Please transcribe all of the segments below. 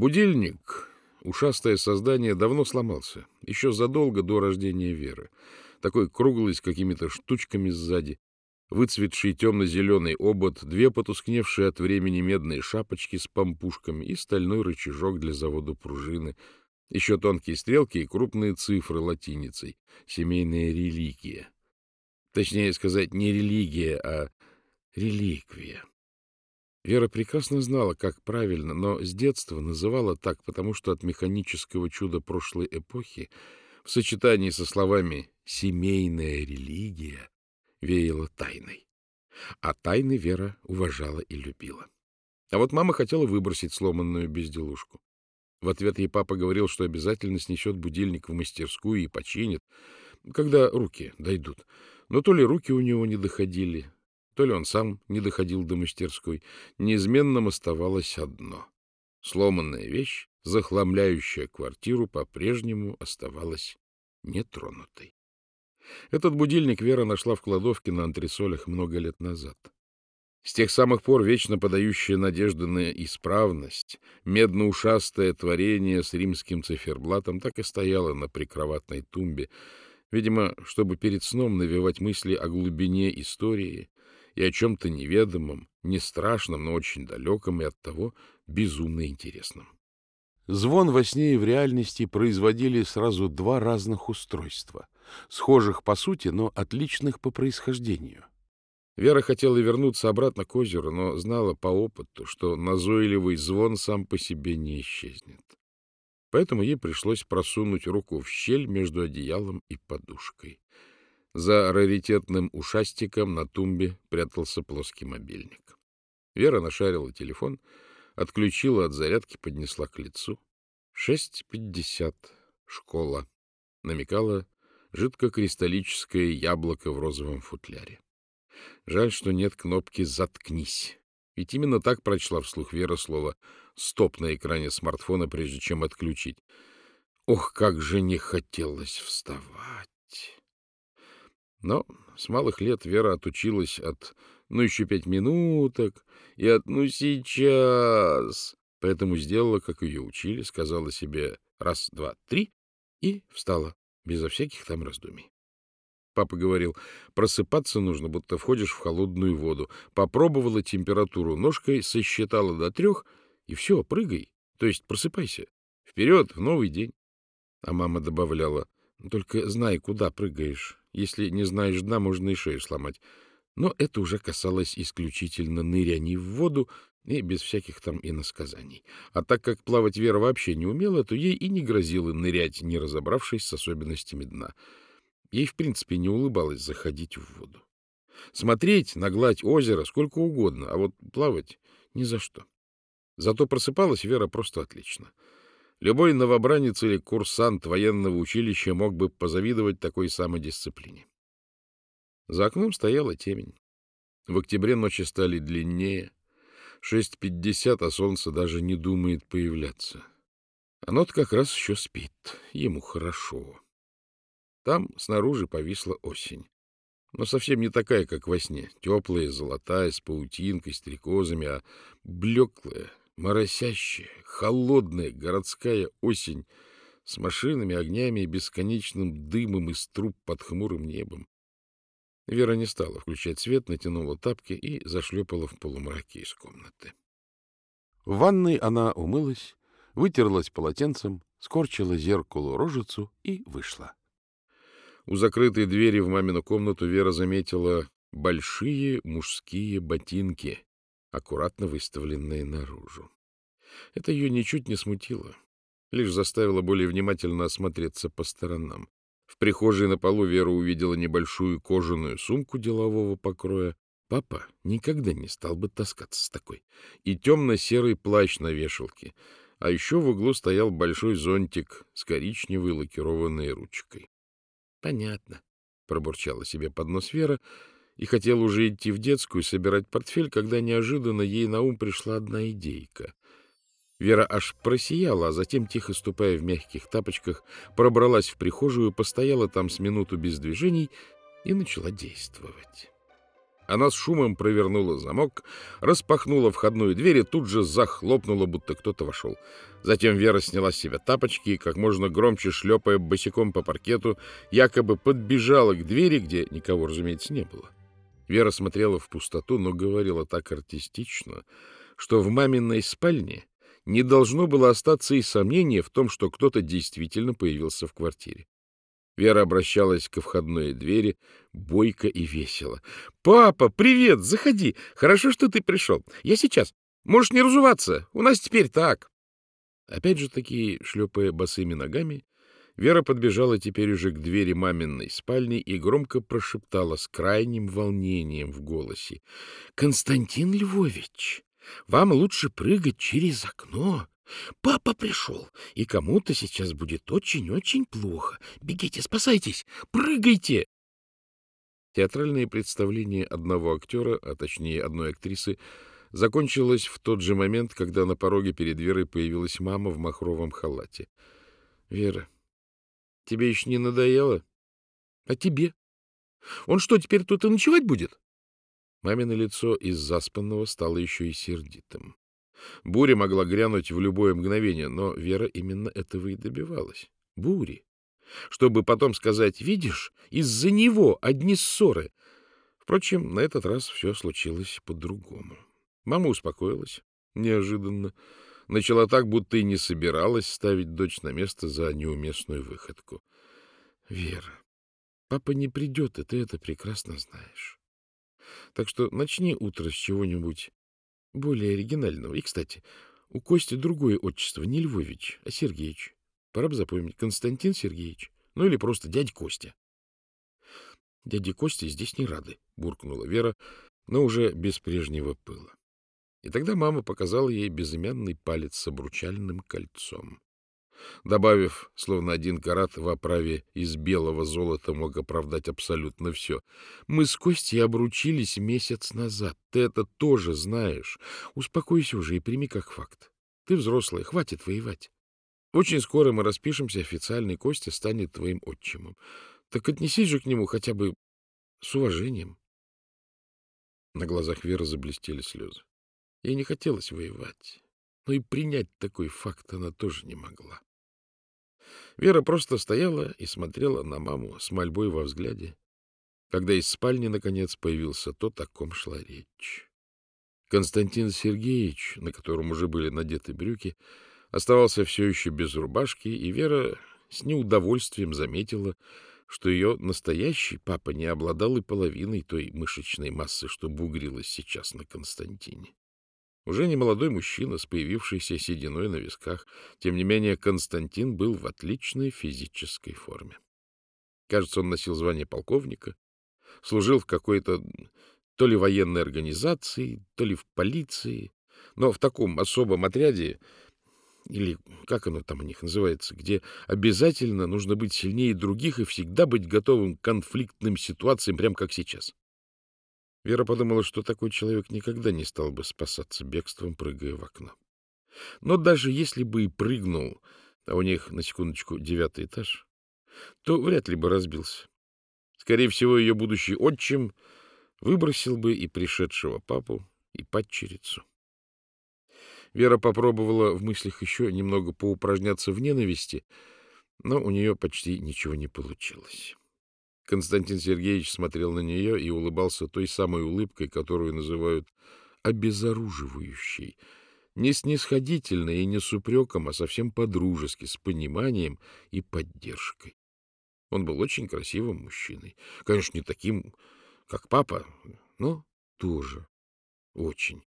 Будильник, ушастое создание, давно сломался, еще задолго до рождения Веры. Такой круглый, с какими-то штучками сзади, выцветший темно-зеленый обод, две потускневшие от времени медные шапочки с помпушками и стальной рычажок для завода пружины, еще тонкие стрелки и крупные цифры латиницей, семейная религия. Точнее сказать, не религия, а реликвия. Вера прекрасно знала, как правильно, но с детства называла так, потому что от механического чуда прошлой эпохи в сочетании со словами «семейная религия» веяло тайной. А тайны Вера уважала и любила. А вот мама хотела выбросить сломанную безделушку. В ответ ей папа говорил, что обязательно снесет будильник в мастерскую и починит, когда руки дойдут. Но то ли руки у него не доходили, то ли он сам не доходил до мастерской, неизменным оставалось одно. Сломанная вещь, захламляющая квартиру, по-прежнему оставалась нетронутой. Этот будильник Вера нашла в кладовке на антресолях много лет назад. С тех самых пор вечно подающее надежды на исправность, медно-ушастое творение с римским циферблатом так и стояло на прикроватной тумбе, видимо, чтобы перед сном навевать мысли о глубине истории и о чем-то неведомом, не страшном, но очень далеком и оттого безумно интересном. Звон во сне и в реальности производили сразу два разных устройства, схожих по сути, но отличных по происхождению. Вера хотела вернуться обратно к озеру, но знала по опыту, что назойливый звон сам по себе не исчезнет. Поэтому ей пришлось просунуть руку в щель между одеялом и подушкой. За раритетным ушастиком на тумбе прятался плоский мобильник. Вера нашарила телефон, отключила от зарядки, поднесла к лицу. Шесть пятьдесят. Школа. Намекала жидкокристаллическое яблоко в розовом футляре. Жаль, что нет кнопки «Заткнись». Ведь именно так прочла вслух Вера слово «стоп» на экране смартфона, прежде чем отключить. Ох, как же не хотелось вставать! Но с малых лет Вера отучилась от «ну еще пять минуток» и от «ну сейчас», поэтому сделала, как ее учили, сказала себе «раз, два, три» и встала, безо всяких там раздумий. Папа говорил, просыпаться нужно, будто входишь в холодную воду. Попробовала температуру ножкой, сосчитала до трех, и все, прыгай, то есть просыпайся. Вперед, в новый день. А мама добавляла, только знай, куда прыгаешь. Если не знаешь дна, можно и шею сломать. Но это уже касалось исключительно ныряний в воду и без всяких там иносказаний. А так как плавать Вера вообще не умела, то ей и не грозило нырять, не разобравшись с особенностями дна. Ей, в принципе, не улыбалось заходить в воду. Смотреть на гладь озера сколько угодно, а вот плавать ни за что. Зато просыпалась Вера просто отлично. Любой новобранец или курсант военного училища мог бы позавидовать такой самодисциплине. За окном стояла темень. В октябре ночи стали длиннее. 6.50, а солнце даже не думает появляться. Оно-то как раз еще спит. Ему хорошо. Там снаружи повисла осень. Но совсем не такая, как во сне. Теплая, золотая, с паутинкой, стрекозами, а блеклая, Моросящая, холодная городская осень с машинами, огнями и бесконечным дымом из труб под хмурым небом. Вера не стала включать свет, натянула тапки и зашлепала в полумраке из комнаты. В ванной она умылась, вытерлась полотенцем, скорчила зеркалу рожицу и вышла. У закрытой двери в мамину комнату Вера заметила большие мужские ботинки, аккуратно выставленные наружу. Это ее ничуть не смутило, лишь заставило более внимательно осмотреться по сторонам. В прихожей на полу Вера увидела небольшую кожаную сумку делового покроя. Папа никогда не стал бы таскаться с такой. И темно-серый плащ на вешалке. А еще в углу стоял большой зонтик с коричневой лакированной ручкой. — Понятно, — пробурчала себе под нос Вера, и хотел уже идти в детскую собирать портфель, когда неожиданно ей на ум пришла одна идейка. Вера аж просияла, а затем, тихо ступая в мягких тапочках, пробралась в прихожую, постояла там с минуту без движений и начала действовать. Она с шумом провернула замок, распахнула входную дверь и тут же захлопнула, будто кто-то вошел. Затем Вера сняла с себя тапочки и, как можно громче шлепая босиком по паркету, якобы подбежала к двери, где никого, разумеется, не было. Вера смотрела в пустоту, но говорила так артистично, что в маминой спальне не должно было остаться и сомнения в том, что кто-то действительно появился в квартире. Вера обращалась к входной двери, бойко и весело. — Папа, привет! Заходи! Хорошо, что ты пришел. Я сейчас. Можешь не разуваться. У нас теперь так. Опять же таки, шлепая босыми ногами, Вера подбежала теперь уже к двери маминой спальни и громко прошептала с крайним волнением в голосе. — Константин Львович, вам лучше прыгать через окно. Папа пришел, и кому-то сейчас будет очень-очень плохо. Бегите, спасайтесь, прыгайте! Театральное представление одного актера, а точнее одной актрисы, закончилось в тот же момент, когда на пороге перед Верой появилась мама в махровом халате. — Вера, тебе еще не надоело? — А тебе? Он что, теперь тут и ночевать будет? Мамино лицо из заспанного стало еще и сердитым. Буря могла грянуть в любое мгновение, но Вера именно этого и добивалась. Бури. Чтобы потом сказать, видишь, из-за него одни ссоры. Впрочем, на этот раз все случилось по-другому. Мама успокоилась неожиданно. Начала так, будто и не собиралась ставить дочь на место за неуместную выходку. — Вера, папа не придет, и ты это прекрасно знаешь. Так что начни утро с чего-нибудь более оригинального. И, кстати, у Кости другое отчество, не Львович, а Сергеевич. Пора бы запомнить. Константин Сергеевич. Ну или просто дядь Костя. Дяде Косте здесь не рады, буркнула Вера, но уже без прежнего пыла. И тогда мама показала ей безымянный палец с обручальным кольцом добавив, словно один карат в оправе из белого золота мог оправдать абсолютно все. «Мы с Костей обручились месяц назад. Ты это тоже знаешь. Успокойся уже и прими как факт. Ты взрослый, хватит воевать. Очень скоро мы распишемся, официальный Костя станет твоим отчимом. Так отнесись же к нему хотя бы с уважением». На глазах Веры заблестели слезы. Ей не хотелось воевать, но и принять такой факт она тоже не могла. Вера просто стояла и смотрела на маму с мольбой во взгляде, когда из спальни, наконец, появился тот, о ком шла речь. Константин Сергеевич, на котором уже были надеты брюки, оставался все еще без рубашки, и Вера с неудовольствием заметила, что ее настоящий папа не обладал и половиной той мышечной массы, что бугрилась сейчас на Константине. Уже не молодой мужчина с появившейся сединой на висках. Тем не менее, Константин был в отличной физической форме. Кажется, он носил звание полковника, служил в какой-то то ли военной организации, то ли в полиции, но в таком особом отряде, или как оно там у них называется, где обязательно нужно быть сильнее других и всегда быть готовым к конфликтным ситуациям, прямо как сейчас. Вера подумала, что такой человек никогда не стал бы спасаться бегством, прыгая в окно. Но даже если бы и прыгнул, а у них, на секундочку, девятый этаж, то вряд ли бы разбился. Скорее всего, ее будущий отчим выбросил бы и пришедшего папу, и падчерицу. Вера попробовала в мыслях еще немного поупражняться в ненависти, но у нее почти ничего не получилось. Константин Сергеевич смотрел на нее и улыбался той самой улыбкой, которую называют обезоруживающей. Не снисходительно и не с упреком, а совсем по-дружески, с пониманием и поддержкой. Он был очень красивым мужчиной. Конечно, не таким, как папа, но тоже очень.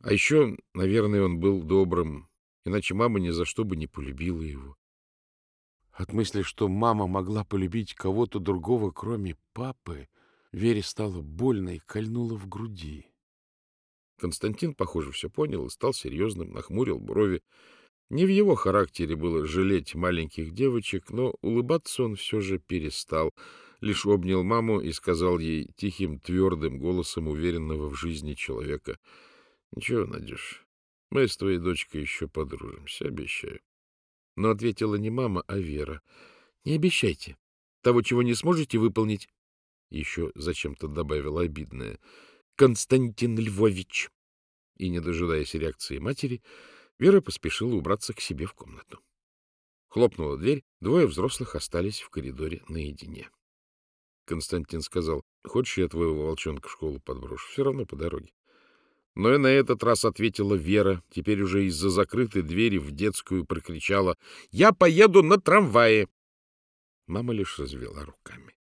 А еще, наверное, он был добрым, иначе мама ни за что бы не полюбила его. От мысли, что мама могла полюбить кого-то другого, кроме папы, Вере стало больно и кольнуло в груди. Константин, похоже, все понял и стал серьезным, нахмурил брови. Не в его характере было жалеть маленьких девочек, но улыбаться он все же перестал, лишь обнял маму и сказал ей тихим, твердым голосом уверенного в жизни человека. — Ничего, Надюш, мы с твоей дочкой еще подружимся, обещаю. Но ответила не мама, а Вера. — Не обещайте. Того, чего не сможете выполнить. еще зачем-то добавила обидное. Константин Львович. И, не дожидаясь реакции матери, Вера поспешила убраться к себе в комнату. Хлопнула дверь, двое взрослых остались в коридоре наедине. Константин сказал, хочешь, я твоего волчонка в школу подброшу? Все равно по дороге. Но и на этот раз ответила Вера, теперь уже из-за закрытой двери в детскую прокричала «Я поеду на трамвае!» Мама лишь развела руками.